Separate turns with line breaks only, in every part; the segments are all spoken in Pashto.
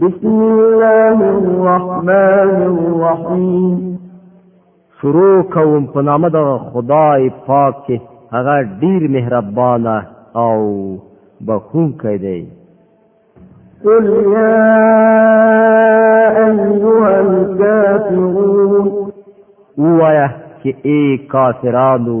بسم الله الرحمن الرحیم
شروع کوم په نام د خدای پاک هغه ډیر مهربان او بخښونکی دی
قل يا أيها الكافرون
ووایا چې ای کافرانو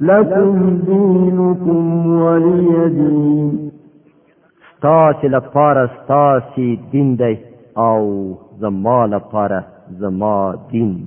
لكم دينكم ولي دين
ستاسو لپاره ستاسو دین دی او زما لپاره زما دین